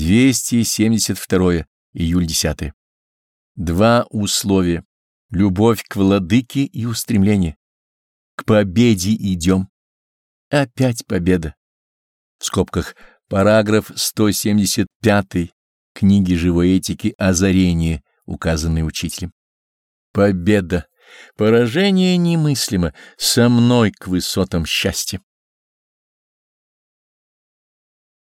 272 июль 10. Два условия. Любовь к владыке и устремление. К победе идем. Опять победа. В скобках параграф 175 книги живой этики «Озарение», указанный учителем. Победа. Поражение немыслимо. Со мной к высотам счастья.